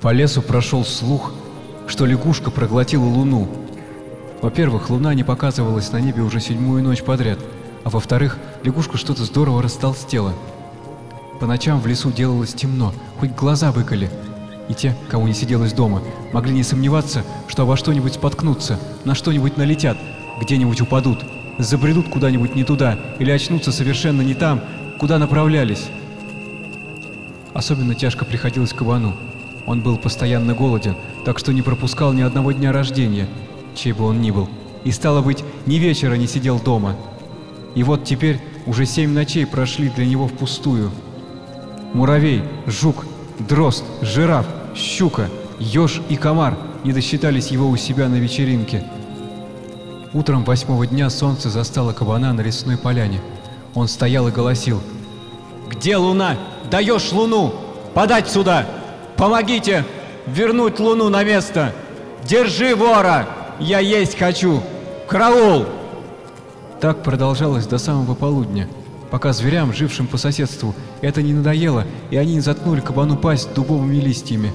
По лесу прошел слух, что лягушка проглотила луну. Во-первых, луна не показывалась на небе уже седьмую ночь подряд, а во-вторых, лягушка что-то здорово растолстела. По ночам в лесу делалось темно, хоть глаза выколи, и те, кому не сиделось дома, могли не сомневаться, что обо что-нибудь споткнутся, на что-нибудь налетят, где-нибудь упадут, забредут куда-нибудь не туда или очнутся совершенно не там, куда направлялись. Особенно тяжко приходилось кабану. Он был постоянно голоден, так что не пропускал ни одного дня рождения, чей бы он ни был, и, стало быть, ни вечера не сидел дома. И вот теперь уже семь ночей прошли для него впустую. Муравей, жук, дрозд, жираф, щука, еж и комар не досчитались его у себя на вечеринке. Утром восьмого дня солнце застало кабана на лесной поляне. Он стоял и голосил. «Где луна? Даешь луну! Подать сюда! Помогите! Вернуть луну на место! Держи вора! Я есть хочу! Караул!» Так продолжалось до самого полудня, пока зверям, жившим по соседству, это не надоело, и они заткнули кабану пасть дубовыми листьями.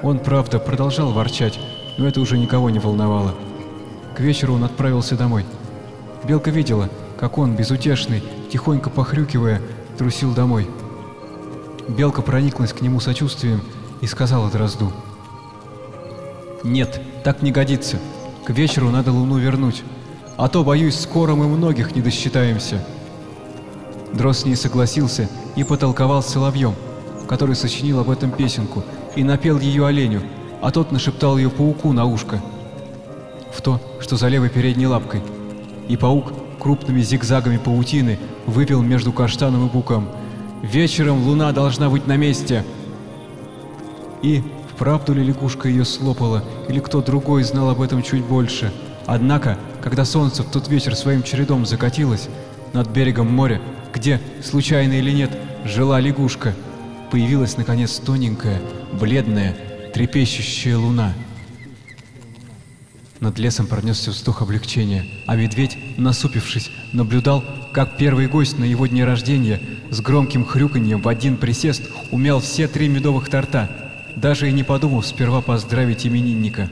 Он, правда, продолжал ворчать, но это уже никого не волновало. К вечеру он отправился домой. Белка видела, как он, безутешный, тихонько похрюкивая, трусил домой. Белка прониклась к нему сочувствием и сказала Дрозду. «Нет, так не годится. К вечеру надо луну вернуть. А то, боюсь, скоро мы многих не досчитаемся». Дрозд с ней согласился и потолковал с соловьем, который сочинил об этом песенку, и напел ее оленю, а тот нашептал ее пауку на ушко. В то, что за левой передней лапкой. И паук крупными зигзагами паутины выпил между каштаном и буком. «Вечером луна должна быть на месте!» И вправду ли лягушка ее слопала, или кто другой знал об этом чуть больше. Однако, когда солнце в тот вечер своим чередом закатилось, над берегом моря, где, случайно или нет, жила лягушка, появилась наконец тоненькая, бледная, трепещущая луна. Над лесом пронесся вздох облегчения, а медведь, насупившись, наблюдал, как первый гость на его дне рождения с громким хрюканьем в один присест умял все три медовых торта, даже и не подумав сперва поздравить именинника.